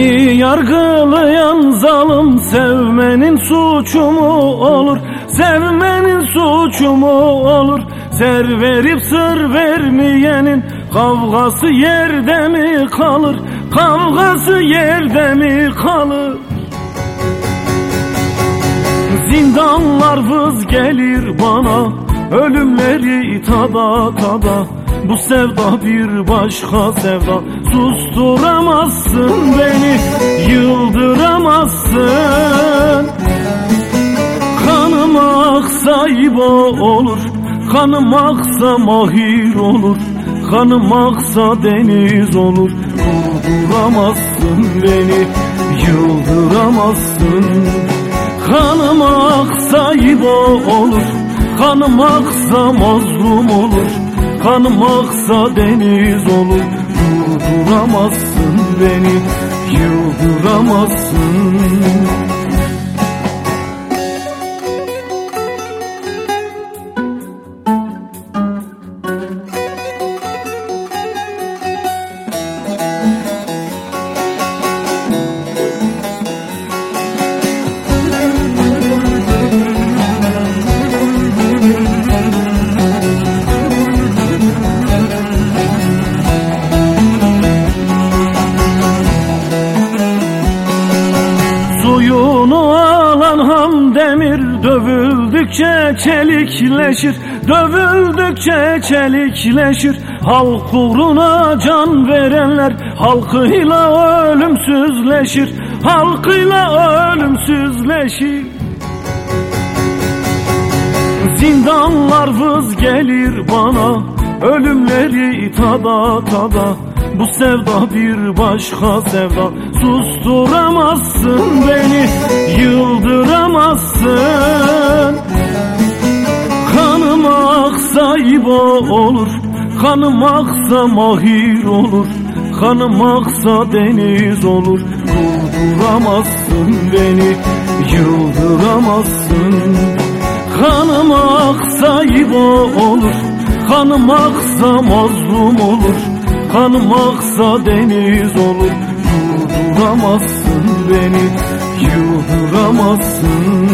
Beni yargılayan zalim sevmenin suçu mu olur? Sevmenin suçu mu olur? Ser verip sır vermeyenin kavgası yerde mi kalır? Kavgası yerde mi kalır? Zindanlar vız gelir bana Ölümleri tada tada Bu sevda bir başka sevda. Susturamazsın beni Yıldıramazsın. Kanım aksa ibo olur Kanım aksa mahir olur. Kanım aksa deniz olur. Durduramazsın beni Yıldıramazsın. Kanım aksa ibo olur Kanım aksa mazlum olur Kanım aksa deniz olur Durduramazsın beni Yıldıramazsın Dövüldükçe çelikleşir Dövüldükçe çelikleşir. Halk uğruna can verenler Halkıyla ölümsüzleşir Halkıyla ölümsüzleşir. Zindanlar vız gelir bana Ölümleri tada tada. Bu sevda bir başka sevda Susturamazsın beni Yıldıramazsın Kanım aksa mahir olur Kanım aksa deniz olur. Durduramazsın beni Yıldıramazsın. Kanım aksa ibo olur Kanım aksa mazlum olur. Kanım aksa deniz olur. Durduramazsın beni Yıldıramazsın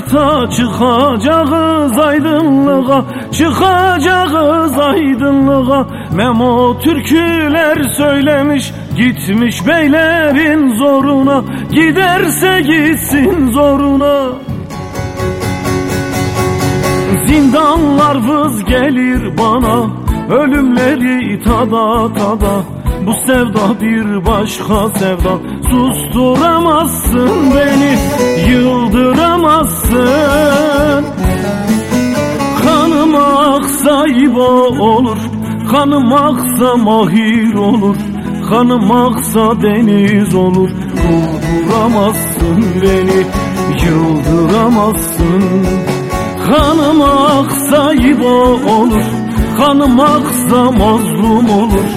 yırta çıkacağız aydınlığa Çıkacağız aydınlığa. Memo türküler söylemiş Gitmiş beylerin zoruna. Giderse gitsin zoruna. Zindanlar vız gelir bana Ölümleri tada tada. Bu sevda bir başka sevda. Susturamazsın beni Yıldıramazsın Kanım aksa ibo olur Kanım aksa mahir olur Kanım aksa deniz olur. Durduramazsın beni Yıldıramazsın. Kanım aksa ibo olur Kanım aksa mazlum olur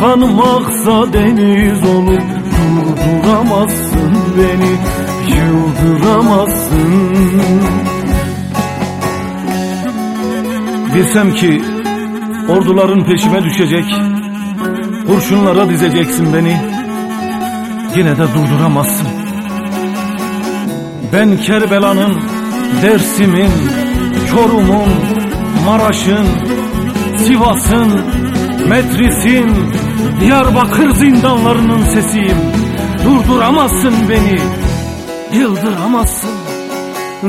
Kanım aksa deniz olur. Durduramazsın beni Yıldıramazsın. Bilsem ki orduların peşime düşecek Kurşunlara dizeceksin beni. Yine de durduramazsın. Ben Kerbela'nın Dersim'in, Çorum'un, Maraş'ın, Sivas'ın, Metris'in, Diyarbakır zindanlarının sesiyim. Durduramazsın beni, yıldıramazsın.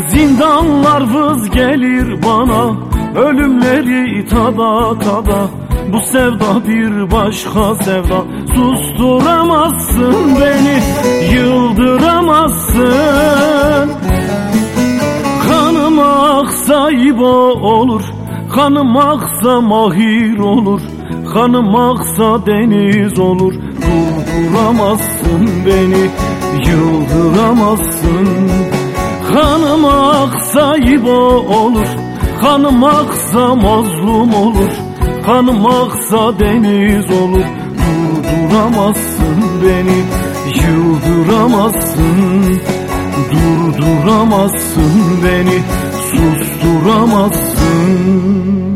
Zindanlar vız gelir bana, ölümleri tada tada. Bu sevda bir başka sevda. Susturamazsın beni Yıldıramazsın. Kanım aksa ibo olur Kanım aksa mahir olur. Kanım aksa deniz olur. Durduramazsın beni Yıldıramazsın. Kanım aksa ibo olur Kanım aksa mazlum olur Kanım aksa deniz olur. Durduramazsın beni Yıldıramazsın. Durduramazsın beni Susturamazsın